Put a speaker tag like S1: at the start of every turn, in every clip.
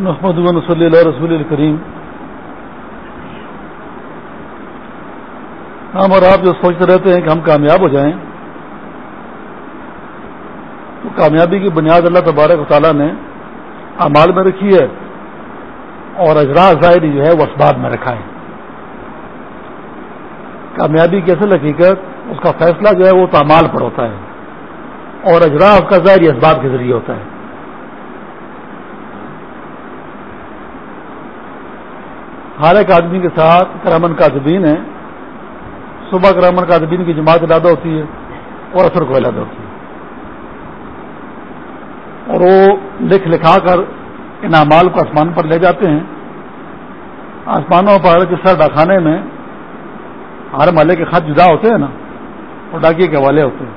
S1: محمد صلی اللہ رسول الکریم ہم اور آپ جو سوچتے رہتے ہیں کہ ہم کامیاب ہو جائیں، تو کامیابی کی بنیاد اللہ تبارک و تعالیٰ نے امال میں رکھی ہے اور اجرا ظاہری جو ہے وہ اسباب میں رکھا ہے۔ کامیابی کی اصل حقیقت، اس کا فیصلہ جو ہے وہ تعمال پر ہوتا ہے اور اجرا اس کا ظاہری اسباب کے ذریعے ہوتا ہے۔ ہر ایک آدمی کے ساتھ کرامن کاتبین ہے۔ صبح کرامن کاتبین کی جماعت علادہ ہوتی ہے اور اثر کو علادہ ہوتی ہے۔ اور وہ لکھ لکھا کر ان اعمال کو آسمان پر لے جاتے ہیں۔ آسمانوں پر جس طرح ڈاکانے میں ہر محلے کے خط جدا ہوتے ہیں نا اور ڈاکیے کے حوالے ہوتے ہیں۔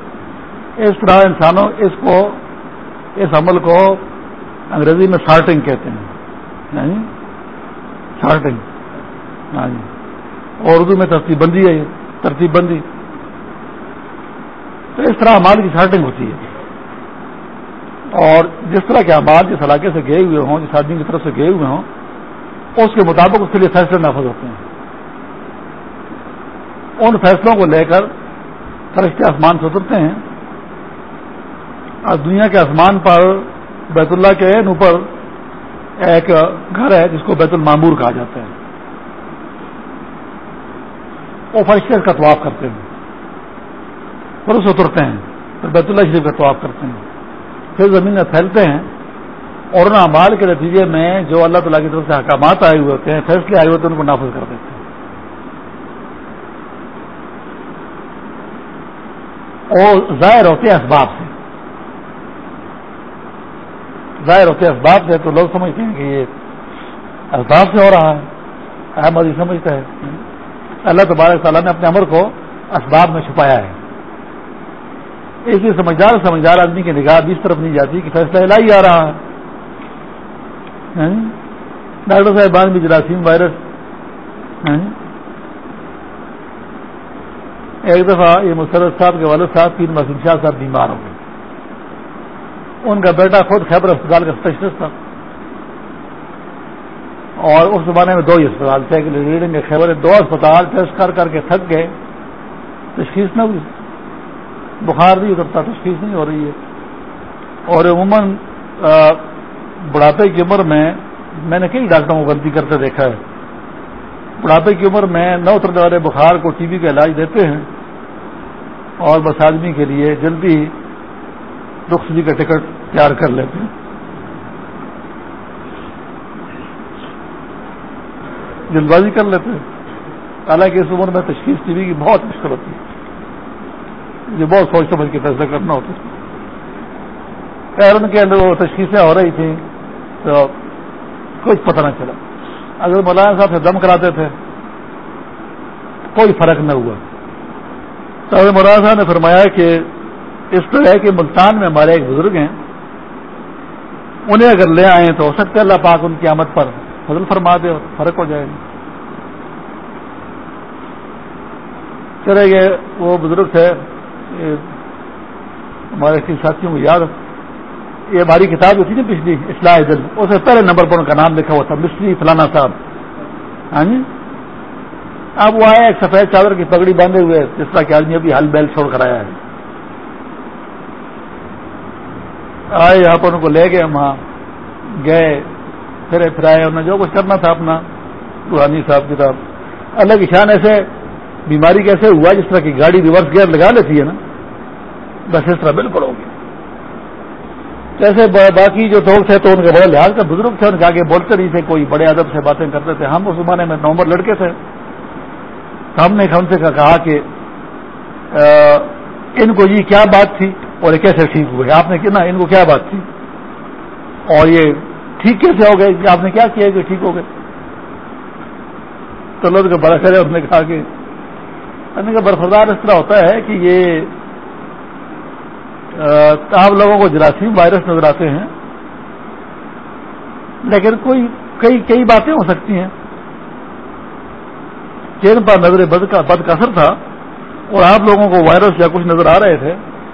S1: اس طرح انسانوں اس کو، اس عمل کو انگریزی میں سارٹنگ کہتے ہیں۔ یعنی سارٹنگ۔ ہاں جی۔ اور اردو میں ترتیب بندی ہے ترتیب بندی۔ تو اس طرح امال کی سارٹنگ ہوتی ہے۔ اور جس طرح کے امال جس علاقے سے گئے ہوئے ہوں، جس آدمی کی طرف سے گئے ہوئے ہوں، اس کے مطابق اس کے لیے فیصلے نافذ ہوتے ہیں۔ ان فیصلوں کو لے کر فرشتے آسمان سے اترتے ہیں۔ اور دنیا کے آسمان پر بیت اللہ کے اوپر ایک گھر ہے، جس کو بیت المامور کہا جاتا ہے۔ وہ فرشتے کا طواف کرتے ہیں۔ پھر اسے اترتے ہیں، پھر بیت اللہ شریف کا طواف کرتے ہیں۔ پھر زمین میں پھیلتے ہیں اور ان امال کے نتیجے میں جو اللہ تعالیٰ کی طرف سے حکامات آئے ہوئے ہوتے ہیں فیصلے آئے ہوئے ہوتے ہیں، ان کو نافذ کر دیتے ہیں۔ اور ظاہر ہوتے ہیں اسباب سے۔ ظاہر ہوتے اسباب سے تو لوگ سمجھتے ہیں کہ یہ اسباب سے ہو رہا ہے، احمد ہی سمجھتا ہے۔ اللہ تبارک تعالیٰ نے اپنے امر کو اسباب میں چھپایا ہے۔ اس لیے سمجھدار سمجھدار آدمی کی نگاہ بھی اس طرف نہیں جاتی کہ فیصلہ ہی آ رہا ہے۔ ڈاکٹر صاحبان بھی جراثیم وائرس۔ ایک دفعہ یہ مسرت صاحب کے والد صاحب تین مسلم شاہ صاحب بیمار ہو گئے۔ ان کا بیٹا خود خیبر اسپتال کا اسپیشلسٹ تھا۔ اور اس زمانے میں دو ہی اسپتال تھے ریڈنگ خیبر، دو اسپتال ٹیسٹ کر کر کے تھک گئے۔ تشخیص نہ ہوئی۔ بخار نہیں اترتا، تشخیص نہیں ہو رہی ہے۔ اور عموماً بڑھاپے کی عمر میں میں نے کئی ڈاکٹروں کو غلطی کرتے دیکھا ہے۔ بڑھاپے کی عمر میں نہ اترنے والے بخار کو ٹی وی کا علاج دیتے ہیں۔ اور بس آدمی کے لیے جلدی رخصتی کا ٹکٹ تیار کر لیتے ہیں۔ جلد بازی کر لیتے ہیں۔ حالانکہ اس عمر میں تشخیص ٹی وی کی بہت مشکل ہوتی ہے۔ یہ بہت سوچ سمجھ کے فیصلہ کرنا ہوتا خیر، ان کے اندر وہ تشخیصیں ہو رہی تھیں تو کچھ پتہ نہ چلا۔ اگر مولانا صاحب سے دم کراتے تھے، کوئی فرق نہ ہوا۔ تو اگر مولانا صاحب نے فرمایا کہ اس طرح ہے کہ ملتان میں ہمارے ایک بزرگ ہیں، انہیں اگر لے آئے تو ہو سکتا ہے اللہ پاک ان کی آمد پر فضل فرما دے اور فرق ہو جائے گا۔ چلے گئے، وہ بزرگ تھے ہمارے ساتھیوں کو یاد یہ ہماری کتاب جو تھی نا پچھلی، اصلاح دل اسے پہلے نمبر پر ان کا نام لکھا ہوا تھا مستری فلانا صاحب۔ ہاں جی؟ اب وہ آیا ایک سفید چادر کی پگڑی باندھے ہوئے، جس طرح کہ آدمی ابھی ہل بیل چھوڑ کر آیا ہے۔ آئے، یہاں پر ان کو لے گئے وہاں گئے۔ پھرے پھر آئے انہوں نے جو کچھ کرنا تھا اپنا، روحانی صاحب کتاب الگ شان ایسے بیماری کیسے ہوا جس طرح کی گاڑی ریورس گیئر لگا لیتی ہے نا، بس اس طرح بالکل ہوگی۔ جیسے باقی جو لوگ تھے تو ان کے بڑے لحاظ کا بزرگ تھے، ان کے آگے بولتے نہیں تھے، کوئی بڑے ادب سے باتیں کرتے تھے۔ ہم اس زمانے میں نومبر لڑکے تھے۔ ہم نے ہم سے کہا کہ ان کو یہ کیا بات تھی اور یہ کیسے ٹھیک ہوئے آپ نے کہنا ان کو کیا بات تھی؟ اور یہ ٹھیک کیسے ہو گئے؟ آپ نے کیا کیا کہ ٹھیک ہو گئے؟ تو لوگ کا بڑا خیر نے کہا کہ کا برفردار اس طرح ہوتا ہے کہ یہ آپ لوگوں کو جراثیم وائرس نظر آتے ہیں، لیکن کوئی، کئی کئی باتیں ہو سکتی ہیں۔ جن پر نظر بد کا بد کا اثر تھا اور آپ لوگوں کو وائرس یا کچھ نظر آ رہے تھے۔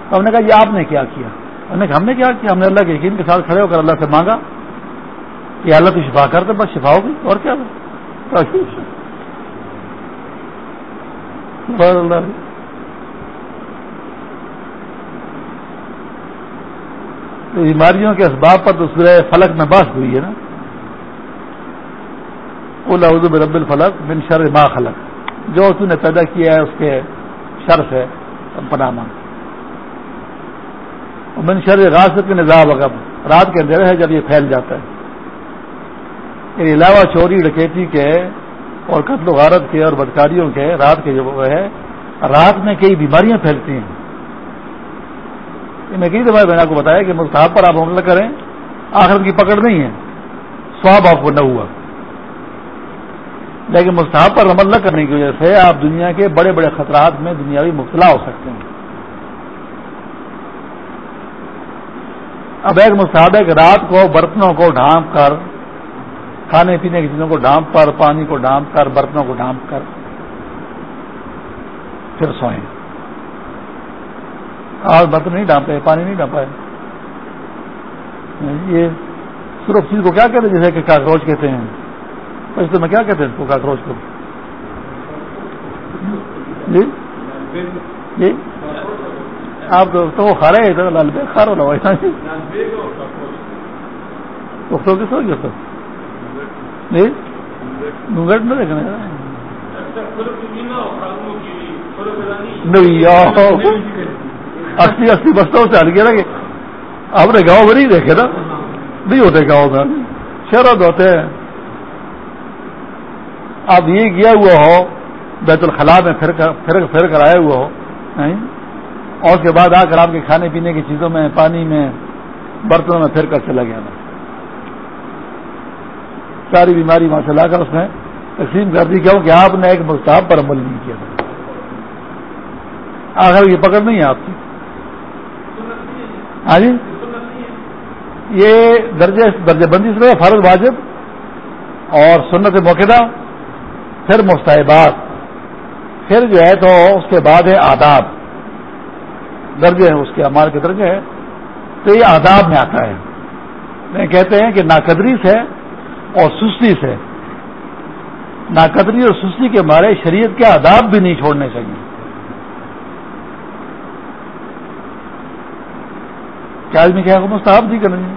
S1: تو ہم نے کہا، یہ آپ نے کیا کیا؟ ہم نے کہا، ہم نے کیا کیا؟ ہم نے اللہ کے یقین کے ساتھ کھڑے ہو کر اللہ سے مانگا۔ کہ اللہ تو شفا کر دے بس شفا ہوگی، اور کیا؟ بیماریوں کے اسباب پر تو سورہ فلک میں بات ہوئی ہے نا۔ رب الفلق بن شر ما خلق۔ جو اس نے پیدا کیا ہے، اس کے شر سے پناہ مان شر غاصب کے نظام اگر رات کے اندھیرے ہے جب یہ پھیل جاتا ہے۔ اس یعنی علاوہ چوری، ڈکیتی کے اور قتل و غارت کے اور بدکاریوں کے رات کے جو ہے رات میں کئی بیماریاں پھیلتی ہیں۔ میں کئی دفعہ میں نے آپ کو بتایا کہ مستحب پر آپ حملہ کریں، آخرت کی پکڑ نہیں ہے، سواب آپ کو نہ ہوا۔ لیکن مستحب پر عمل نہ کرنے کی وجہ سے آپ دنیا کے بڑے بڑے خطرات میں دنیاوی مبتلا ہو سکتے ہیں۔ اب ایک مستحب ہے کہ رات کو برتنوں کو ڈھانپ کر کھانے پینے کی چیزوں کو ڈھانپ کر، پانی کو ڈھانپ کر، برتنوں کو ڈھانپ کر، پھر سوئیں۔ آج برتن نہیں ڈانپے پانی نہیں ڈانپا ہے یہ صرف چیز کو کیا کہتے ہیں جیسے کہ کاکروچ کہتے ہیں؟ اس میں کیا کہتے ہیں اس کو کاکروچ کو؟ جی؟ جی؟ آپ تو وہ کھا رہے ہیں لال بیگ کھا رہا ہوں تو کس ہو گیا سر دیکھنا اسی اسی بستوں سے ہل گیا نا کہ آپ نے گاؤں میں نہیں دیکھے نا؟ نہیں ہوتے گاؤں میں۔ شہروں ہوتے ہیں۔ اب یہ گیا ہوا ہو؟ بیت الخلا میں پھر پھر پھر کر آئے ہوا ہو؟ اور اس کے بعد آ کر آپ کے کھانے پینے کی چیزوں میں، پانی میں، برتنوں میں پھر کر چلا گیا نا ساری بیماری وہاں سے لا کر اس نے تقسیم کر دی کیوں کہ آپ نے ایک مستحب پر عمل نہیں کیا تھا۔ آخر یہ پکڑ نہیں ہے آپ کی۔ ہاں جی؟ یہ درجے درجہ بندی سے فرض واجب اور سنت موقع پھر مستحبات۔ پھر جو ہے تو اس کے بعد ہے آداب۔ درجے ہیں، اس کے امار کے درجے ہے تو یہ آداب میں آتا ہے۔ میں کہتے ہیں کہ ناقدری سے اور سستی سے۔ ناقدری اور سستی کے مارے شریعت کے آداب بھی نہیں چھوڑنے چاہیے۔ کیا آدمی کیا مستحب نہیں کرنی؟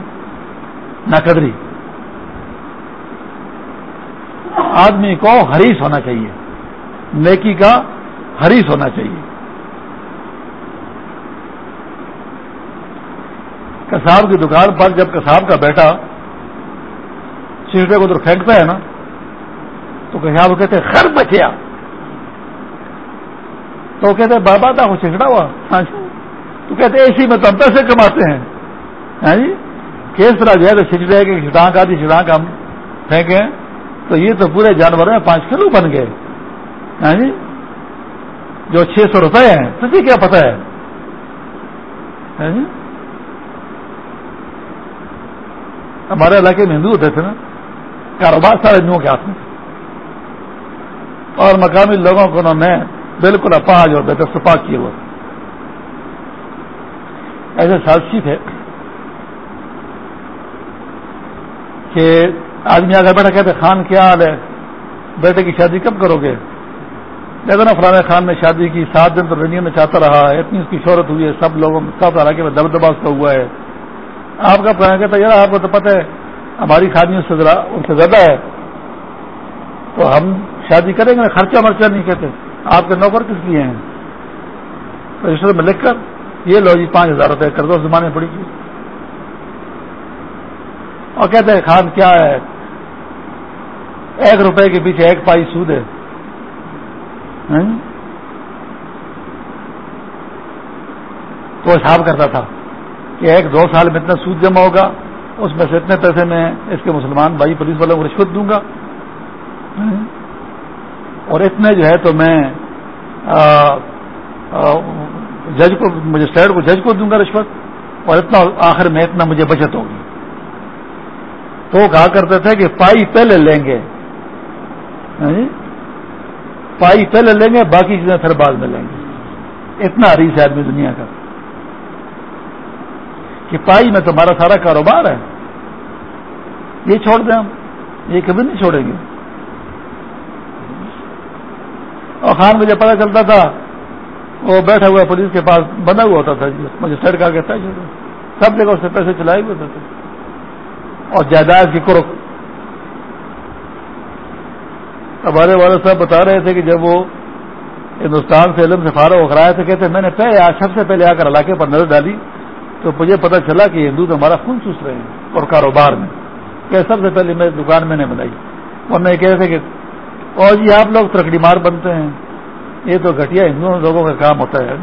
S1: ناقدری۔ آدمی کو حریص ہونا چاہیے۔ نیکی کا حریص ہونا چاہیے۔ کساب کی دکان پر جب کساب کا بیٹا چیٹے کو ادھر پھینکتا ہے نا، تو کساب ہاں، کہتے ہیں، خر بچیا تو وہ کہتے ہیں، بابا تھا وہ چکڑا ہوا۔ ہاں جی۔ تو کہتے اسی میں مطلب تو ہم پیسے کماتے ہیں۔ ہاں جی۔ کس طرح جو ہے تو چچڑے کی چھٹانک آتی چھٹانک ہم پھینکیں تو یہ تو پورے جانور میں پانچ کلو بن گئے۔ ہاں جی۔ جو چھ سو روپئے ہیں تجھے کیا پتا ہے؟ ہاں جی۔ ہمارے علاقے میں ہندو ہوتے تھے نا۔ کاروبار سارے ہندوؤں کے ہاتھ میں اور مقامی لوگوں کو انہوں نے بالکل اپاج اور بہتر سپاہ کیے ہوئے۔ ایسے سازشی تھے کہ آدمی آگے بیٹھا کہتے، خان کیا حال ہے؟ بیٹے کی شادی کب کرو گے؟ دیکھو نا، فلاں خان نے شادی کی سات دن تو رنگین میں چاہتا رہا ہے، اتنی اس کی شہرت ہوئی ہے، سب لوگوں سب علاقے میں دب اس کا ہوا ہے۔ آپ کا پلان کہتا، یار، آپ کو تو پتہ ہے ہماری خادی ان سے زیادہ ہے۔ تو ہم شادی کریں گے، خرچہ مرچہ نہیں کہتے۔ آپ کے نوکر کس لیے ہیں؟ رجسٹر میں لکھ کر یہ لو جی پانچ ہزار روپے کر دو، زمانے پڑی گی اور کہتے ہیں، خان کیا ہے؟ ایک روپے کے پیچھے ایک پائی سود ہے۔ تو حساب کرتا تھا کہ ایک دو سال میں اتنا سود جمع ہوگا۔ اس میں سے اتنے پیسے میں اس کے مسلمان بھائی پولیس والوں کو رشوت دوں گا۔ اور اتنے جو ہے تو میں جج کو، مجسٹریٹ کو، جج کو دوں گا رشوت۔ اور اتنا آخر میں اتنا مجھے بچت ہوگی۔ تو وہ کہا کرتے تھے کہ پائی پہلے لیں گے۔ ہاں جی؟ پائی پہلے لیں گے، باقی چیزیں پھر بعد میں لیں گے۔ اتنا حریص ہے آدمی دنیا کا۔ کہ پائی میں تمہارا سارا کاروبار ہے۔ یہ چھوڑ دیں ہم۔ یہ کبھی نہیں چھوڑیں گے۔ اور خان مجھے پتا چلتا تھا، وہ بیٹھا ہوا پولیس کے پاس بنا ہوا ہوتا تھا جی، مجھے سڑک کا کہتا ہے سب جگہ اس سے پیسے چلائے ہوئے تھے۔ اور جائیداد کی کرک ہمارے والد صاحب بتا رہے تھے کہ جب وہ ہندوستان سے علم سے فارغ ہو کرایا تھے کہتے میں نے پہلے آج سب سے پہلے آ کر علاقے پر نظر ڈالی۔ تو مجھے پتا چلا کہ ہندو تو ہمارا خون چوس رہے ہیں اور کاروبار میں۔ کہ سب سے پہلے میری دکان میں نے بنائی۔ اور میں کہہ رہے تھے کہ اور جی آپ لوگ ترکڑی مار بنتے ہیں۔ یہ تو گھٹیا ہندو لوگوں کا کام ہوتا ہے۔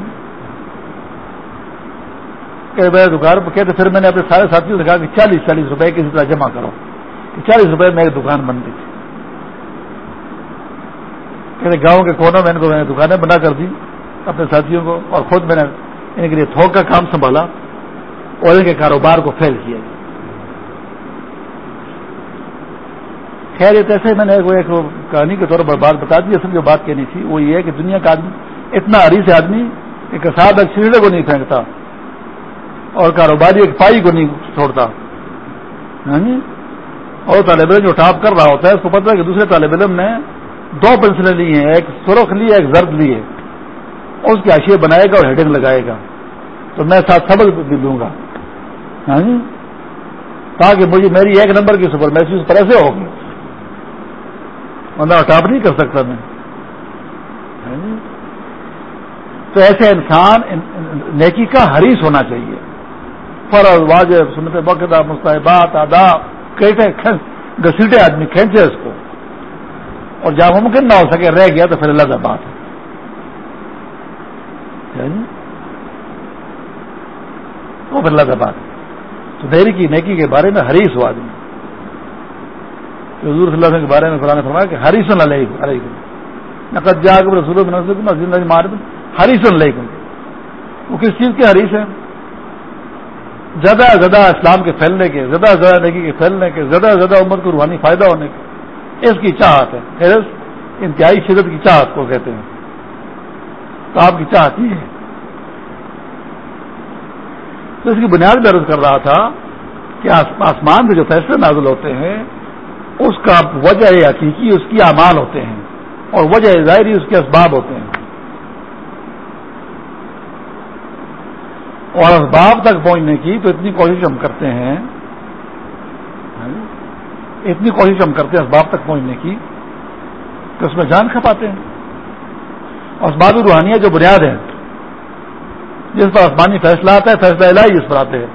S1: کہ میں دکان پہ کہتے پھر میں نے اپنے سارے ساتھیوں سے کہا کہ چالیس چالیس روپئے کسی طرح جمع کرو۔ کہ چالیس روپئے میں ایک دکان بن گئی کہتے گاؤں کے کونوں میں ان کو میں نے دکانیں بنا کر دی اپنے ساتھیوں کو اور خود میں نے ان کے لیے تھوک کا کام سنبھالا۔ اور ان کے کاروبار کو پھیل کیا خیر، یہ ایسے میں نے ایک کہانی کے طور پر بات بتا دی، اصل جو بات کہنی تھی، وہ یہ ہے کہ دنیا کا آدمی، اتنا حریص آدمی، ایک ساتھ ایک سیڑھے کو نہیں پھینکتا، اور کاروباری ایک پائی کو نہیں چھوڑتا۔ ہاں جی؟ اور طالب علم جو ٹاپ کر رہا ہوتا ہے، اس کو پتا ہے کہ دوسرے طالب علم نے دو پنسلیں لی ہیں، ایک سرخ لی ہے ایک زرد لی ہے۔ اس کی آشیے بنائے گا اور ہیڈنگ لگائے گا۔ تو میں ساتھ سبق بھی دوں گا۔ ہاں جی؟ تاکہ مجھے میری ایک نمبر کی سپر میسج پر ایسے ہوگی ورنہ ٹاپ نہیں کر سکتا میں۔ ہاں جی؟ تو ایسے انسان نیکی کا حریص ہونا چاہیے۔ فرض، واجب، سنت بقدہ مستحبات، آداب، کیٹے گسیٹے آدمی کھینچے اس کو۔ اور جہاں ممکن نہ ہو سکے، رہ گیا تو پھر اللہ بات ہے۔ ہاں جی؟ وہ پھر اللہ بات ہے۔ تو میری کی نیکی کے بارے میں حریص ہو آدمی۔ حضور صلی اللہ علیہ وسلم کے بارے میں قرآن نے فرمایا کہ ہریسن علیکم نقد جا کر رسول مار ہریسن علیکم۔ وہ کس چیز کے حریث ہیں؟ زیادہ زیادہ اسلام کے پھیلنے کے، زیادہ زیادہ نیکی کے پھیلنے کے، زیادہ زیادہ امت کو روحانی فائدہ ہونے کے۔ اس کی چاہت ہے۔ انتہائی شدت کی چاہت کو کہتے ہیں۔ تو آپ کی چاہت ہی ہے۔ تو اس کی بنیاد میں عرض کر رہا تھا کہ آسمان سے جو فیصلے نازل ہوتے ہیں، اس کا وجہ حقیقی اس کی اعمال ہوتے ہیں اور وجہ ظاہری اس کے اسباب ہوتے ہیں۔ اور اسباب تک پہنچنے کی تو اتنی کوشش ہم کرتے ہیں ہاں جی؟ اتنی کوشش ہم کرتے ہیں اسباب تک پہنچنے کی کہ اس میں جان کھپاتے ہیں۔ اسباب روحانیہ جو بنیاد ہے جس پر آسمانی فیصلہ آتا ہے، فیصلہ الہی جس پر آتے ہیں۔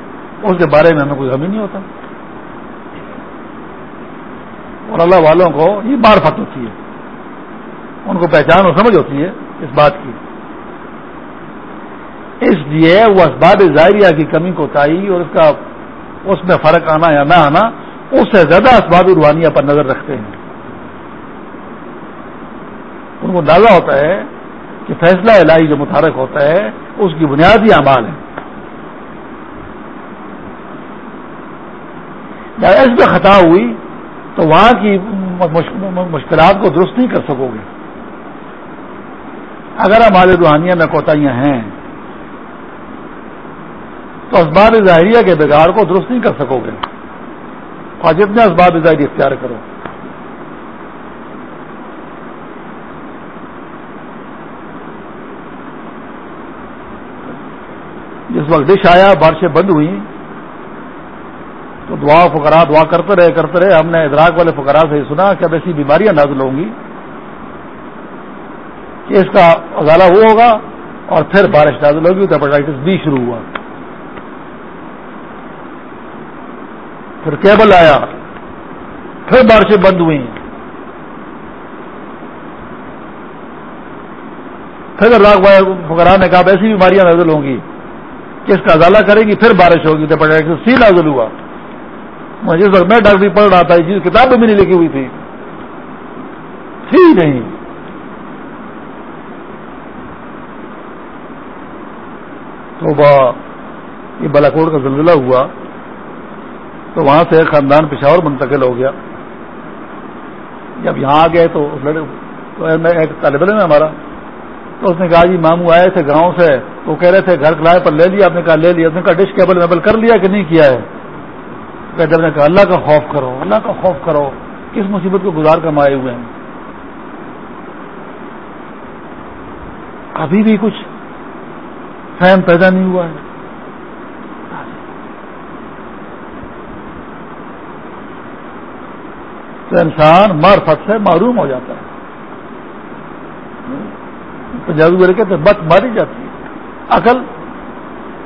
S1: اس کے بارے میں ہمیں کوئی غمی نہیں ہوتا۔ اور اللہ والوں کو یہ معرفت ہوتی ہے۔ ان کو پہچان اور سمجھ ہوتی ہے اس بات کی۔ اس لیے وہ اسباب ظاہریہ کی کمی کو تائی اور اس کا اس میں فرق آنا یا نہ آنا، اس سے زیادہ اسباب روحانیہ پر نظر رکھتے ہیں۔ ان کو اندازہ ہوتا ہے کہ فیصلہ الہی جو متحرک ہوتا ہے اس کی بنیادی اعمال ہے اس میں خطا ہوئی، تو وہاں کی مشکلات کو درست نہیں کر سکو گے۔ اگر ہمارے روحانیہ میں کوتاہیاں ہیں، تو اسباب ظاہریہ کے بگاڑ کو درست نہیں کر سکو گے۔ اور جتنے اسباب ظاہری اختیار کرو۔ جس وقت ڈش آیا، بارشیں بند ہوئی تو دعا فکرا دعا کرتے رہے کرتے رہے۔ ہم نے ادراک والے فکرا سے سنا کہ اب ایسی بیماریاں نازل ہوں گی کہ اس کا ازالہ وہ ہوگا اور پھر بارش نازل ہوگی، تو ہیپاٹائٹس بی شروع ہوا۔ پھر کیبل آیا، پھر بارشیں بند ہوئی پھر ادراک فکرا نے کہا ایسی بیماریاں نازل ہوں گی۔ کہ اس کا ازالہ کرے گی؟ پھر بارش ہوگی تو ہیپاٹائٹس سی نازل ہوا۔ جس وقت میں ڈاکٹری پڑھ رہا تھا چیز کتاب میں بھی نہیں لکھی ہوئی تھی۔ تھی نہیں۔ تو یہ بالاکوٹ کا زلزلہ ہوا، تو وہاں سے خاندان پشاور منتقل ہو گیا۔ جب یہاں آ گئے تو ایک طالب علم ہے ہمارا۔ تو اس نے کہا جی ماموں آئے تھے گاؤں سے، تو کہہ رہے تھے، گھر کلائے پر لے لیا، آپ نے کہا لے لیا، اس نے کہا ڈش کیبل میبل کر لیا کہ نہیں کیا ہے؟ جب نے کہا اللہ کا خوف کرو، اللہ کا خوف کرو، کس مصیبت کو گزار کر مائے ہوئے ہیں؟ ابھی بھی کچھ فہم پیدا نہیں ہوا ہے۔ تو انسان معرفت سے معروم ہو جاتا ہے۔ پنجابی بولے کہتے بت ماری جاتی ہے، عقل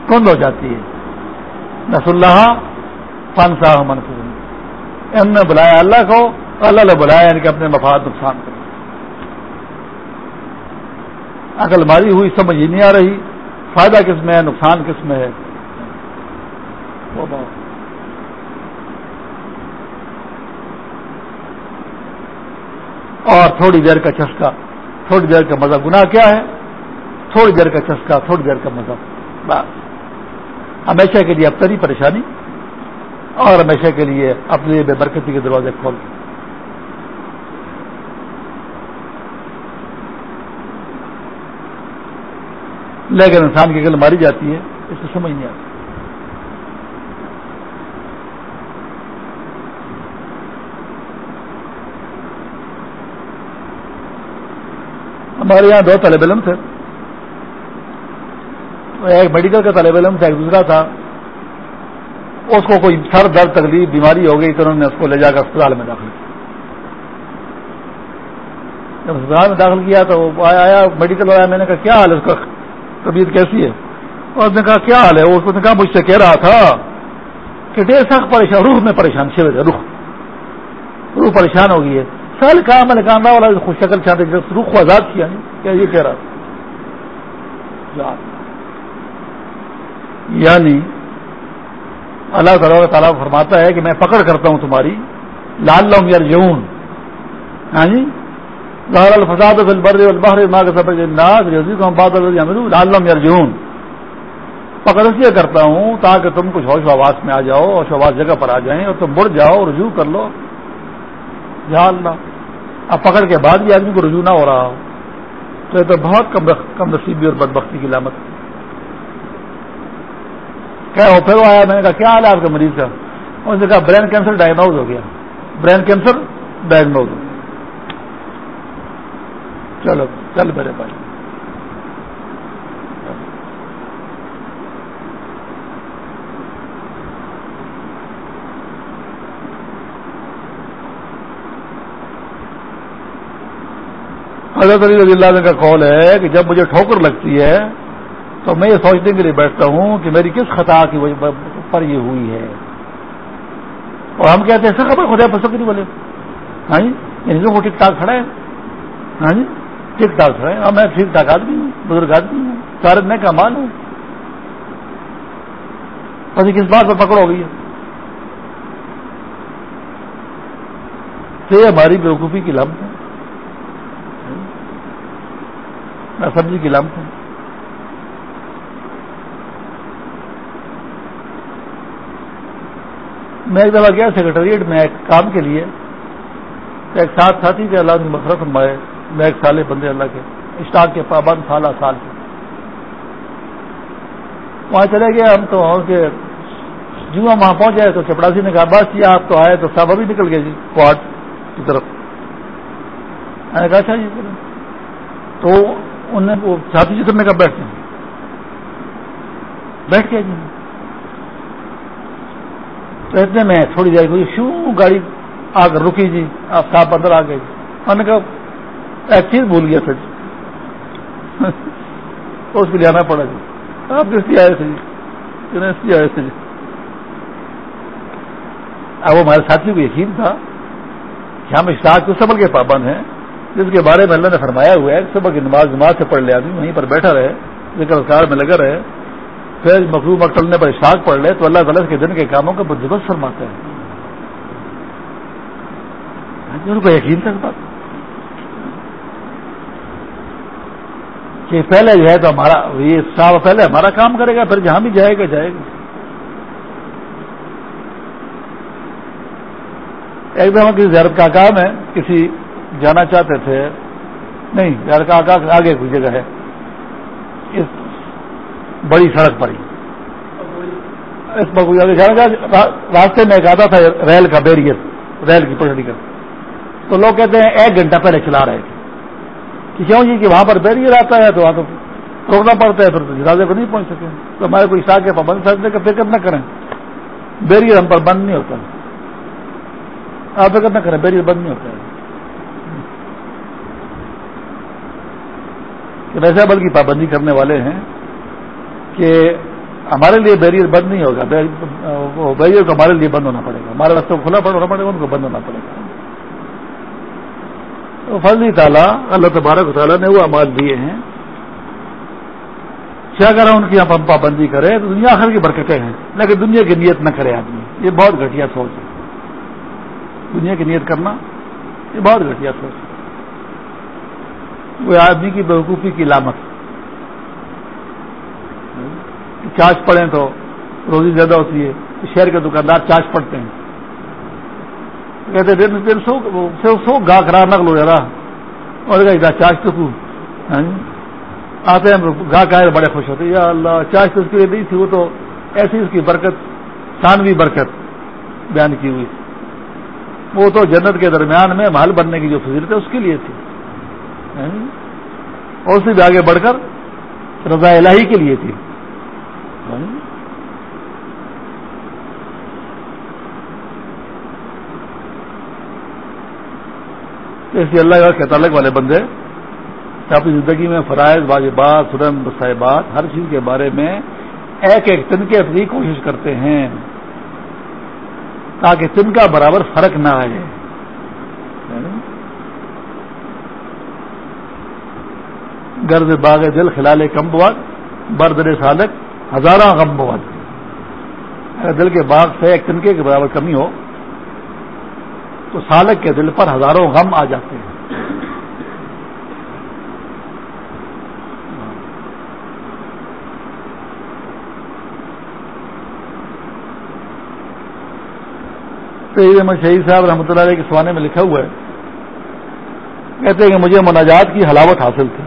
S1: کند ہو جاتی ہے۔ نس اللہ فن صاحب منصور ان نے بلایا اللہ کو، اللہ نے بلایا یعنی ان کے اپنے مفاد نقصان کر عقل ماری ہوئی، سمجھ ہی نہیں آ رہی۔ فائدہ کس میں ہے، نقصان کس میں ہے؟ وہ اور تھوڑی دیر کا چسکا۔ تھوڑی دیر کا مزہ، گناہ کیا ہے؟ تھوڑی دیر کا چسکا، تھوڑی دیر کا مزہ۔ بس۔ ہمیشہ کے لیے اب تری پریشانی اور ہمیشہ کے لیے اپنے بے برکتی کے دروازے کھول دیں لیکن انسان کی گل ماری جاتی ہے، اس کو سمجھ نہیں آتی۔ ہمارے یہاں دو طالب علم تھے۔ ایک میڈیکل کا طالب علم تھا، ایک دوسرا تھا۔ اس کو کوئی سر درد، تکلیف، بیماری ہو گئی تو انہوں نے اس کو لے جا کر اسپتال میں داخل کیا۔ جب اسپتال میں داخل کیا تو وہ آیا میڈیکل والا، میں نے کہا، کیا حال ہے؟ اس کا طبیعت کیسی ہے؟ اور اس نے کہا، کیا حال ہے؟ اس نے کہا، مجھ سے کہہ رہا تھا کہ ڈیر سخت پریشان، روح میں پریشان شیو ہے، روح۔ روح پریشان ہو گئی ہے۔ سال کہا میں نے کہا والا خوش شکل چاہتے روح کو آزاد کیا نہیں، کیا یہ کہہ رہا تھا؟ یعنی اللہ تعالیٰ تعالیٰ فرماتا ہے کہ میں پکڑ کرتا ہوں تمہاری لال لم یار جون ہاں جی یعنی، ظاہر الفساد البر البحر لال لم یار جون پکڑ اس لیے کرتا ہوں تاکہ تم کچھ ہوش آواز میں آ جاؤ، ہوش آواز جگہ پر آ جائیں اور تم مڑ جاؤ، رجوع کر لو۔ یا اللہ۔ اب پکڑ کے بعد بھی آدمی کو رجوع نہ ہو رہا ہو، تو یہ تو بہت کم کم نصیبی اور بدبختی کی علامت ہے۔ پھر وہ آیا، میں نے کہا، کیا حال ہے آپ کے مریض کا؟ اس نے کہا، برین کینسر ڈائگنوز ہو گیا۔ برین کینسر ڈائگنوز ہو گیا۔ چلو چل میرے بھائی حضرت علی رضی اللہ کا کال ہے کہ جب مجھے ٹھوکر لگتی ہے تو میں یہ سوچنے کے لیے بیٹھتا ہوں کہ میری کس خطا کی وجہ پر یہ ہوئی ہے۔ اور ہم کہتے ہیں، سر، خبر خدا پسند نہیں بولے۔ ہاں جی؟ یعنی وہ ٹھیک ٹھاک کھڑا ہے۔ ہاں جی؟ ٹھیک ٹھاک کھڑا ہے۔ اور میں ٹھیک ٹھاک آدمی ہوں، بزرگ آدمی ہوں۔ سارے میں کا مال ہوں۔ پتی کس بات پر پکڑ ہو گئی ہے۔ تو یہ ہماری بیوقوفی کی لمپ ہے۔ میں سبزی کی لمپ ہوں۔ میں ایک دفعہ گیا سیکرٹریٹ میں ایک کام کے لیے، ایک ساتھ ساتھی کے اللہ نے مفرت فرمائے، میں ایک سالے بندے اللہ کے اسٹاک کے پابند سالہ سال کے۔ وہاں چلے گئے، ہم تو وہاں کے ہم وہاں پہنچ جائے تو چپڑاسی نے کہا، بس یہ آپ تو آئے، تو سب ابھی نکل گئے جی کوارٹ کی طرف۔ میں نے کہا اچھا جی۔ تو انہوں نے وہ ساتھی جی کرنے کا بیٹھتے ہیں۔ بیٹھ گیا جی۔ تو اتنے میں تھوڑی دیر ہوئی شو گاڑی آ کر رکی جی آپ صاحب اندر آ گئے میں نے کہا، ایک چیز بھول گیا تھا جی۔ اس کے لیے آنا پڑا جی۔ آپ کس لیے آئے تھے جی اس لیے آئے تھے جی۔ اب وہ ہمارے ساتھی کو یقین تھا کہ ہم اشتاق کو سبل کے پابند ہیں۔ جس کے بارے میں اللہ نے فرمایا ہوا ہے صبح کی نماز نماز سے پڑھ لے، آدمی وہیں پر بیٹھا رہے، ذکر کار میں لگا رہے، پھر مخلوق مکٹلنے پر اشاق پڑھ لے، تو اللہ تعالیٰ کے دن کے کاموں کا بندوبست فرماتا ہے۔ یعنی ان کو یقین تک بات۔ کہ پہلے جو ہے تو ہمارا، یہ صاحب پہلے ہمارا کام کرے گا، پھر جہاں بھی جائے گا جائے گا۔ ایک دم کسی زیارت کا کام ہے، کسی جانا چاہتے تھے، نہیں زیارت کا آگے کوئی جگہ ہے۔ بڑی سڑک پر ہی اس پر راستے میں ایک آتا تھا، ریل کا بیریئر، ریل کی پٹڑی کا۔ تو لوگ کہتے ہیں، ایک گھنٹہ پہلے چلا رہے تھے۔ کہ کیوں جی؟ کہ وہاں پر بیریئر آتا ہے تو وہاں تو روکنا پڑتا ہے، پھر جنازے پر نہیں پہنچ سکے۔ تو ہمارے کوئی شاخ کے پابند سکتے کا فکر نہ کریں۔ بیریئر ہم پر بند نہیں ہوتا۔ آپ فکر نہ کریں، بیریئر بند نہیں ہوتا ہے۔ ویسا بلکہ پابندی کرنے والے ہیں کہ ہمارے لیے بیریئر بند نہیں ہوگا بیریئر کو ہمارے لیے بند ہونا پڑے گا ہمارے راستے کو کھلا ہونا پڑے گا، ان کو بند ہونا پڑے گا۔ تو تعالیٰ، اللہ تبارک تعالیٰ نے وہ امال دیے ہیں۔ کیا کرا ان کی یہاں پابندی کرے تو دنیا آخر کی برکتیں ہیں، لیکن دنیا کی نیت نہ کرے آدمی۔ یہ بہت گھٹیا سوچ ہے۔ دنیا کی نیت کرنا، یہ بہت گھٹیا سوچ ہے۔ وہ آدمی کی بوقوفی کی علامت چارج پڑھیں تو روزی زیادہ ہوتی ہے شہر کے دکاندار چارج پڑھتے ہیں۔ کہتے دن سو سو گا کرا نہ لو ذرا اور چارج تو ہاں جی۔ آتے ہیں گا کا بڑے خوش ہوتے یا اللہ چارج تو اس کے لیے نہیں تھی، وہ تو ایسی اس کی برکت، ثانوی برکت بیان کی ہوئی۔ وہ تو جنت کے درمیان میں محل بننے کی جو فضیلت ہے اس کے لیے تھی اور اس سے بھی آگے بڑھ کر رضا الہی کے لیے تھی۔ ایسی اللہ کا تعلق والے بندے اپنی زندگی میں فرائض، واجبات سرم صاحبات ہر چیز کے بارے میں ایک ایک تن کے اپنی کوشش کرتے ہیں، تاکہ تن کا برابر فرق نہ آئے۔ گرد باغ دل خلال کم بواد بردر سالک ہزارہ غم بواد۔ اگر دل کے باغ سے ایک تنکے کے برابر کمی ہو، تو سالک کے دل پر ہزاروں غم آ جاتے ہیں۔ احمد شہید صاحب رحمۃ اللہ علیہ کے سوانے میں لکھا ہوا ہے، کہتے ہیں کہ مجھے مناجات کی حلاوت حاصل تھی۔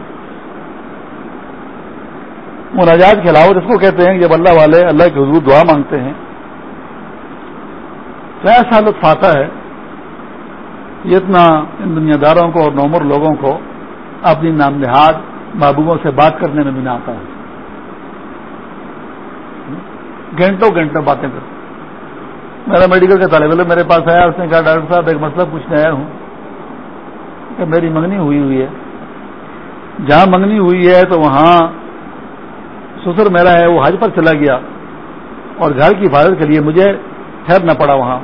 S1: مناجات کی حلاوت اس کو کہتے ہیں جب اللہ والے اللہ کے حضور دعا مانگتے ہیں، تو ایسا لطف آتا ہے اتنا ان دنیا داروں کو اور نومر لوگوں کو اپنی نام نہاد محبوبوں سے بات کرنے میں بھی نہ آتا ہے۔ گھنٹوں گھنٹوں باتیں کرتے میرا میڈیکل کا طالب علم میرے پاس آیا، اس نے کہا، ڈاکٹر صاحب، ایک مسئلہ پوچھنے آیا ہوں۔ کہ میری منگنی ہوئی ہوئی ہے۔ جہاں منگنی ہوئی ہے تو وہاں سسر میرا ہے، وہ حج پر چلا گیا اور گھر کی حفاظت کے لیے مجھے ٹھہرنا پڑا وہاں۔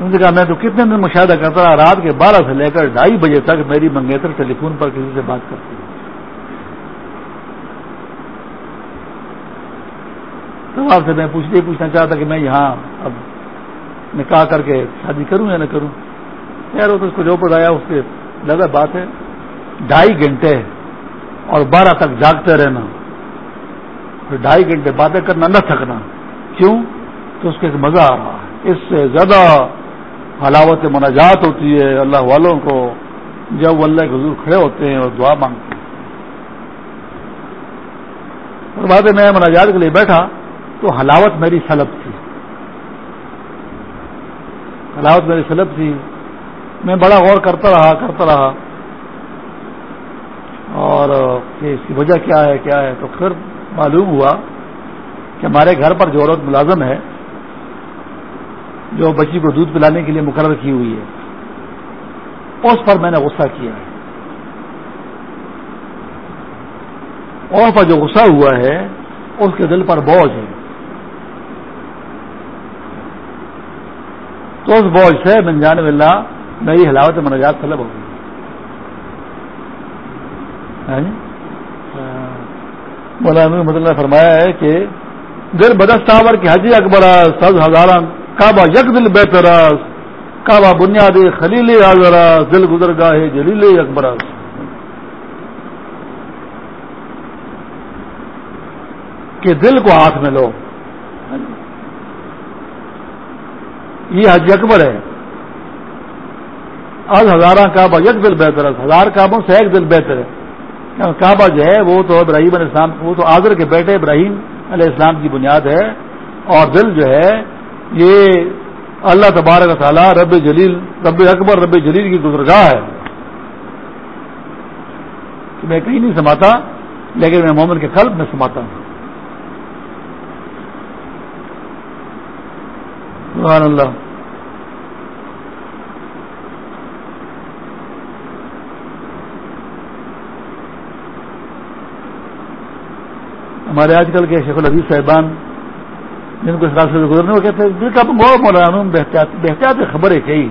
S1: ان نے کہا، میں تو کتنے دن مشاہدہ کرتا رہا، رات کے بارہ سے لے کر ڈھائی بجے تک میری منگیتر ٹیلی فون پر کسی سے بات کرتی ہوں۔ تو آپ سے میں پوچھتے پوچھنا چاہتا کہ میں یہاں اب نکاح کر کے شادی کروں یا نہ کروں؟ خیر، وہ تو اس کو جو آیا اس کے زیادہ بات ہے۔ ڈھائی گھنٹے اور بارہ تک جاگتے رہنا، پھر ڈھائی گھنٹے باتیں کرنا نہ تھکنا۔ کیوں؟ تو اس کے مزہ آ رہا ہے۔ اس سے زیادہ حلاوت مناجات ہوتی ہے اللہ والوں کو۔ جب وہ اللہ کے حضور کھڑے ہوتے ہیں اور دعا مانگتے ہیں۔ اور بعد میں مناجات کے لیے بیٹھا تو حلاوت میری سلب تھی۔ حلاوت میری سلب تھی۔ میں بڑا غور کرتا رہا کرتا رہا۔ اور کہ اس کی وجہ کیا ہے کیا ہے؟ تو پھر معلوم ہوا کہ ہمارے گھر پر جو عورت ملازم ہے، جو بچی کو دودھ پلانے کے لیے مقرر کی ہوئی ہے، اس پر میں نے غصہ کیا ہے۔ اور پر جو غصہ ہوا ہے، اس کے دل پر بوجھ ہے۔ تو اس بوجھ سے منجان اللہ میری ہلاوت مناجات طلب ہوگی ہاں جی؟ مولانا مطلب فرمایا ہے کہ دل بدستاور کی حجی اکبر سز ہزارہ کعبہ یک دل بہتراس کعبہ بنیادی خلیل آزرا دل گزر گاہ جلیل اکبر کہ دل کو ہاتھ میں لو۔ یہ حج اکبر ہے۔ آج ہزارہ کعبہ یک دل بہتر ہے ہزار کعبوں سے ایک دل بہتر ہے۔ کعبہ جو ہے وہ تو ابراہیم علیہ السلام، وہ تو آزر کے بیٹے ابراہیم علیہ السلام کی بنیاد ہے۔ اور دل جو ہے، یہ اللہ تبارک تعالیٰ رب جلیل، رب اکبر، رب جلیل کی گزرگاہ ہے۔ میں کہیں نہیں سماتا، لیکن میں مومن کے قلب میں سماتا ہوں۔ سبحان اللہ۔ ہمارے آج کل کے شیخ العزیز صاحبان، جن کو اس راستے سے گزرنے وہ کہتے ہیں مولانا بہتیات خبر ہے کئی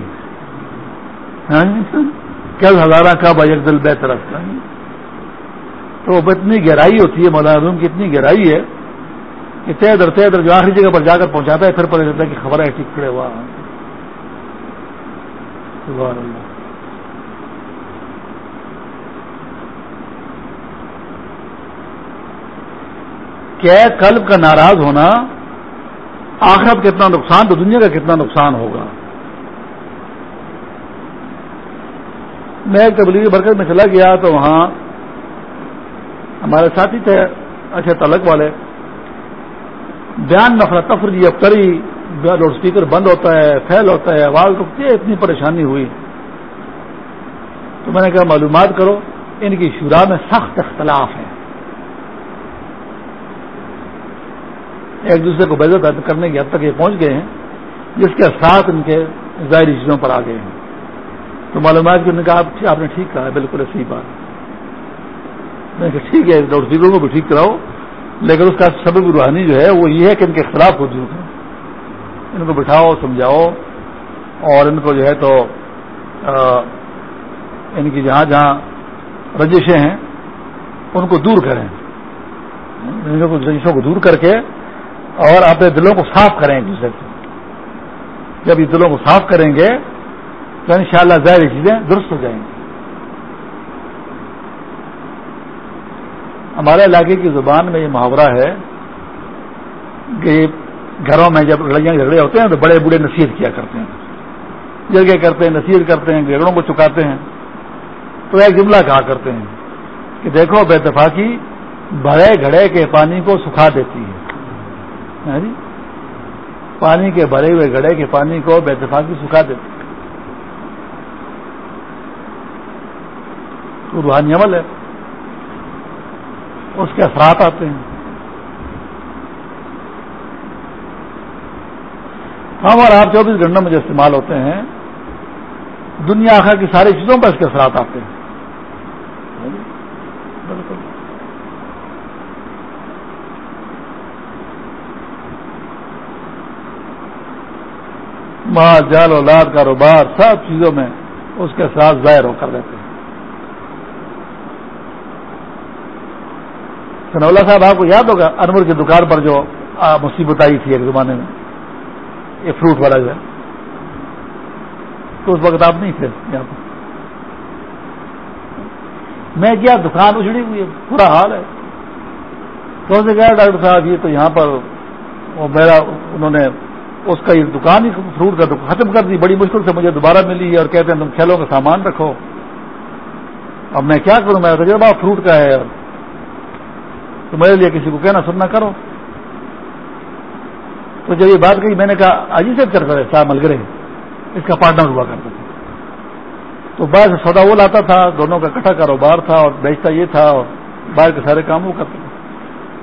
S1: ہاں جی، کل ہزارہ کا ایک دل بہتر تو اتنی گہرائی ہوتی ہے مولانا روم کی، اتنی گہرائی ہے کہ طے در طے در جو آخری جگہ پر جا کر پہنچاتا ہے، پھر پتہ چلتا ہے کہ خبر ہے ٹھیک کھڑے ہوا کیا قلب کا ناراض ہونا آخرت کتنا نقصان، تو دنیا کا کتنا نقصان ہوگا۔ میں ایک تبلیغی برکت میں چلا گیا تو وہاں ہمارے ساتھی تھے، اچھے تلک والے۔ بیان نفرت تفری ابتری لاؤڈ اسپیکر بند ہوتا ہے فیل ہوتا ہے، آواز رکتی ہے، اتنی پریشانی ہوئی۔ تو میں نے کہا، معلومات کرو، ان کی شورا میں سخت اختلاف ہے۔ ایک دوسرے کو بےزت کرنے کی حد تک یہ پہنچ گئے ہیں، جس کے ساتھ ان کے ظاہری چیزوں پر آ گئے ہیں۔ تو معلومات کی انہوں نے کہا آپ نے ٹھیک کہا بالکل ایسی بات۔ میں کہا ٹھیک ہے لاؤڈ اسپیکر کو بھی ٹھیک کراؤ، لیکن اس کا سبب روحانی جو ہے وہ یہ ہے کہ ان کے خلاف ہو دور کرو ان کو بٹھاؤ، سمجھاؤ، اور ان کو جو ہے تو ان کی جہاں جہاں رجشیں ہیں، ان کو دور کریں۔ رجشوں کو دور کر کے اور اپنے دلوں کو صاف کریں ایک دوسرے سے جب یہ دلوں کو صاف کریں گے، تو ان شاء اللہ ظاہر چیزیں درست ہو جائیں گی۔ ہمارے علاقے کی زبان میں یہ محاورہ ہے کہ گھروں میں جب لڑائیاں جھگڑے ہوتے ہیں تو بڑے بوڑھے نصیحت کیا کرتے ہیں۔ جگہ کرتے ہیں، نصیحت کرتے ہیں، جھگڑوں کو چکاتے ہیں۔ تو ایک جملہ کہا کرتے ہیں کہ دیکھو، بے اتفاقی بڑے گھڑے کے پانی کو سکھا دیتی ہے۔ جی؟ پانی کے بھرے ہوئے گھڑے کے پانی کو بے اتفاقی سکھا دیتی تو روحانی عمل ہے۔ اس کے اثرات آتے ہیں۔ ہم اور آپ چوبیس گھنٹوں میں جو استعمال ہوتے ہیں، دنیا آخر کی ساری چیزوں پر اس کے اثرات آتے ہیں۔ بالکل مال، جال، اولاد، کاروبار، سب چیزوں میں اس کے ساتھ ظاہر ہو کر رہتے ہیں۔ سنولا صاحب، آپ کو یاد ہوگا انور کی دکان پر جو مصیبت آئی تھی ایک زمانے میں، یہ فروٹ والا جو ہے۔ تو اس وقت آپ نہیں تھے یہاں پر۔ میں کیا، دکان اجڑی ہوئی ہے، برا حال ہے۔ تو سے گیا ڈاکٹر صاحب، یہ تو یہاں پر وہ میرا، انہوں نے اس کا یہ دکان ہی فروٹ کا ختم کر دی، بڑی مشکل سے مجھے دوبارہ ملی ہے اور کہتے ہیں تم کھیلوں کا سامان رکھو۔ اب میں کیا کروں؟ میں تجربہ جی فروٹ کا ہے۔ تو میرے لیے کسی کو کہنا سننا کرو۔ تو جب یہ بات کہی، میں نے کہا اجی سے کر کرے صاحب ملگرے اس کا پارٹنر ہوا کرتا تھا تو باہر سے سودا وہ لاتا تھا، دونوں کا کٹھا کاروبار تھا اور بیچتا یہ تھا اور باہر کے سارے کام وہ کرتا تھا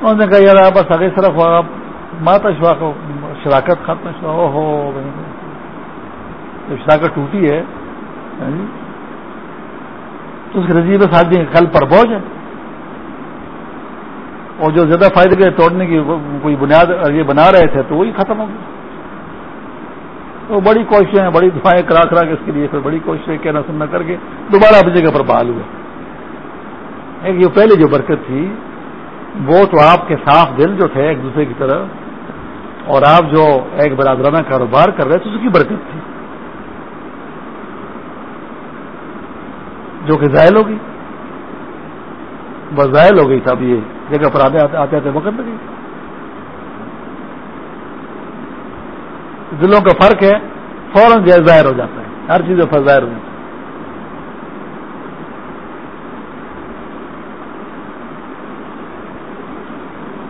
S1: انہوں نے کہا، یار بس آگے طرف ہوا ماتا شوا کو شراکت ختم او ہو جب شراکت ٹوٹی ہے ہاں جی۔ تو اس کے رضیب صاحب کل پر بوجھ ہے۔ اور جو زیادہ فائدے کے توڑنے کی کوئی بنیاد یہ بنا رہے تھے، تو وہی ختم ہو گیا۔ تو بڑی کوششیں ہیں، بڑی دفاعیں کرا کرا کے اس کے لیے پھر بڑی کوششیں کہنا سننا کر کے دوبارہ اپنی جگہ پر بحال ہوئے۔ ایک جو پہلے جو برکت تھی، وہ تو آپ کے صاف دل جو تھے ایک دوسرے کی طرح اور آپ جو ایک برادرانہ کاروبار کر رہے تھے، اس کی برکت تھی۔ جو کہ ظاہر ہوگی بس ظاہر ہو گئی تھا اب یہ جگہ پر آتے آتے آتے وقت لگے دلوں کا فرق ہے، فوراً جو ظاہر ہو جاتا ہے۔ ہر چیز پر ظاہر ہو جاتا ہے۔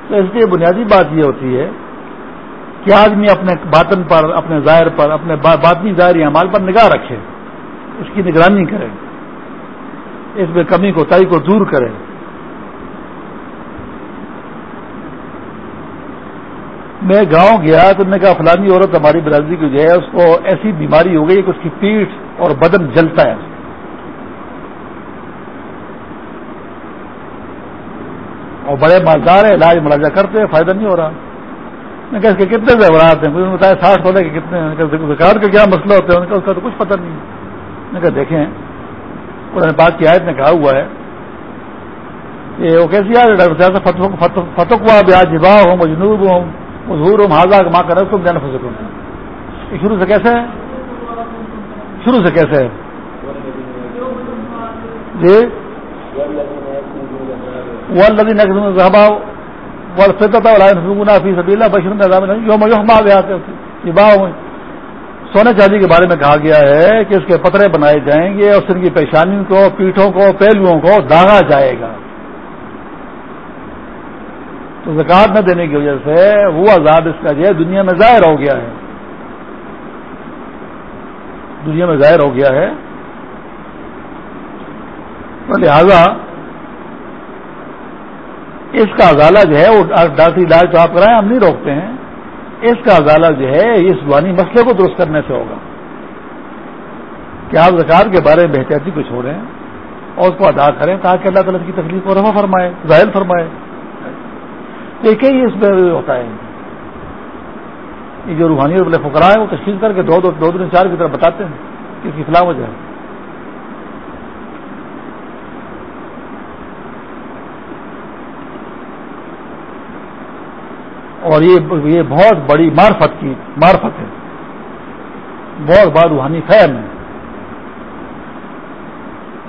S1: تو اس لیے بنیادی بات یہ ہوتی ہے کہ آدمی اپنے باطن پر، اپنے ظاہر پر، اپنے باطنی ظاہری اعمال پر نگاہ رکھے، اس کی نگرانی کرے، اس میں کمی کو تائی کو دور کرے۔ میں گاؤں گیا تو نے کہا، فلانی عورت ہماری برادری کی جو ہے، اس کو ایسی بیماری ہو گئی کہ اس کی پیٹھ اور بدن جلتا ہے۔ اور بڑے مالدار ہیں، علاج ملاجہ کرتے ہیں، فائدہ نہیں ہو رہا۔ میں کہا اس کے کتنے زیورات ہیں؟ مجھے بتایا ساٹھ سولہ کے کتنے زکار کا کیا مسئلہ ہوتا ہے؟ ان کا اس کا تو کچھ پتہ نہیں میں کہا دیکھیں۔ انہوں نے بات کی، آیت نے کہا ہوا ہے کہ وہ کیسی آج ڈاکٹر صاحب فتح ہوا بیاج جبا ہوں مجنوب ہوں مظہور ہوں مہاجا ماں کر تم جانا فسکوں یہ شروع سے کیسے ہے؟ شروع سے کیسے ہے؟ جی۔ وہ لدی نقص سونے چاندی کے بارے میں کہا گیا ہے کہ اس کے پترے بنائے جائیں گے اور سر کی پیشانی کو، پیٹھوں کو پہلوؤں کو داغا جائے گا۔ تو زکات نہ دینے کی وجہ سے وہ آزاد اس کا جو ہے دنیا میں ظاہر ہو گیا ہے۔ دنیا میں ظاہر ہو گیا ہے۔ تو لہذا اس کا ازالہ جو ہے وہ ڈاکٹری علاج تو آپ کرائیں، ہم نہیں روکتے ہیں۔ اس کا ازالہ جو ہے، اس روانی مسئلے کو درست کرنے سے ہوگا۔ کہ آپ زکار کے بارے میں بہتری کو چھوڑیں اور اس کو ادا کریں تاکہ اللہ تعالیٰ کی تکلیف کو رفع فرمائے، ظاہر فرمائے۔ ایک ہی اس میں ہوتا ہے۔ یہ جو روحانی اور فکرا ہے وہ تشکیل کر کے دو دو دن چار کی طرف بتاتے ہیں کہ اس کی فلاح وجہ ہے۔ اور یہ بہت بڑی معرفت کی، معرفت ہے۔ بہت بڑا روحانی فہم ہے۔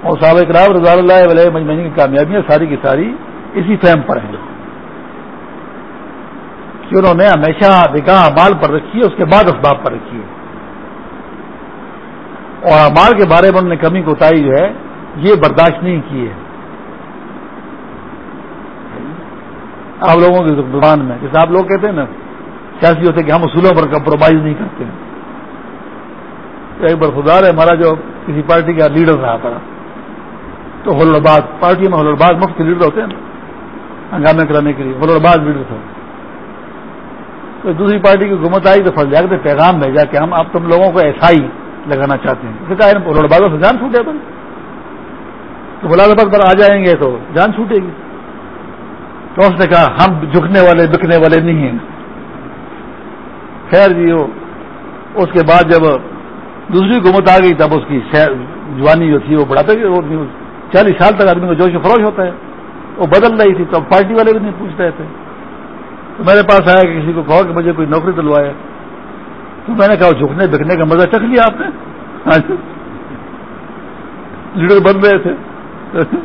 S1: اور صحابہ اکرام رضا اللہ علیہ مجمنی کی کامیابیاں ساری کی ساری اسی فہم پر ہیں۔ کہ انہوں نے ہمیشہ نگاہ مال پر رکھی ہے، اس کے بعد اسباب پر رکھی ہے۔ اور امال کے بارے میں انہوں نے کمی کوتاہی جو ہے، یہ برداشت نہیں کی ہے۔ آپ لوگوں کی زبان میں، جیسے آپ لوگ کہتے ہیں نا، سیاسی ہوتے کہ ہم اصولوں پر کمپرومائز نہیں کرتے ایک بار ہے، ہمارا جو کسی پارٹی کا لیڈر رہا پڑا۔ تو ہولڑباد پارٹی میں ہولڑباد مفت لیڈر ہوتے ہیں نا، ہنگامے کرانے کے لیے ہولڑباد لیڈر تھا تو دوسری پارٹی کی حکومت آئی تو فل جا کے پیغام بھیجا کہ ہم اب تم لوگوں کو ایسا ہی لگانا چاہتے ہیں۔ کہا ہولڑبادوں سے جان چھوٹے بھائی۔ تو ملازمت پر آ جائیں گے تو جان چھوٹے گی۔ تو اس نے کہا، ہم جھکنے والے، بکنے والے نہیں ہیں۔ خیر جی وہ اس کے بعد جب دوسری حکومت آ گئی، تب اس کی جوانی جو تھی، وہ بڑھاتے گئے چالیس سال تک آدمی کو جوش و فروش ہوتا ہے۔ وہ بدل رہی تھی، تو پارٹی والے بھی نہیں پوچھ رہے تھے۔ تو میرے پاس آیا کہ کسی کو کہو کہ مجھے کوئی نوکری دلوائے۔ تو میں نے کہا، جھکنے، بکنے کا مزہ چکھ لیا آپ نے۔ لیڈر بن رہے تھے۔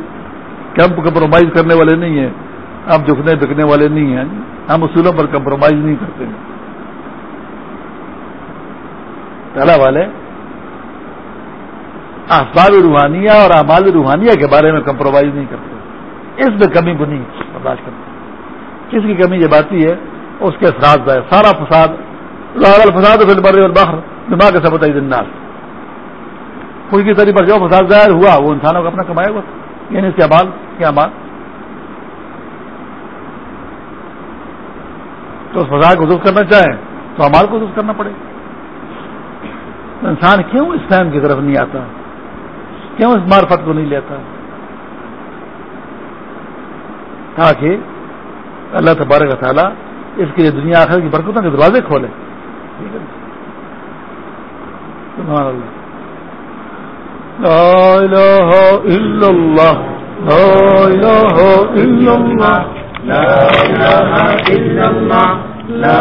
S1: کیمپ کمپرومائز کرنے والے نہیں ہیں۔ ہم جھکنے بکنے والے نہیں ہیں۔ ہم اصولوں پر کمپرومائز نہیں کرتے ہیں۔ پہلا والے اسباب روحانیہ اور اعمال روحانیہ کے بارے میں کمپرومائز نہیں کرتے۔ اس میں کمی کو نہیں برداشت کرتے۔ کس کی کمی؟ جب آتی ہے۔ اس کے اثرات ہے سارا فساد فساد بر اور باہر دماغ کے سب دنات کوئی کی طریقے پر جو فساد ظاہر ہوا، وہ انسانوں کا اپنا کمایا ہوا یعنی اس کے امال کیا مال؟ تو اس فضا کو درست کرنا چاہیں تو امال کو درست کرنا پڑے۔ انسان کیوں اس فہم کی طرف نہیں آتا؟ کیوں اس معرفت کو نہیں لیتا؟ تاکہ اللہ تبارک تعالیٰ اس کے لیے دنیا آخر کی برکتوں کے دروازے کھولے۔ ٹھیک ہے جی۔ اللہ۔ لا الہ الا اللہ لا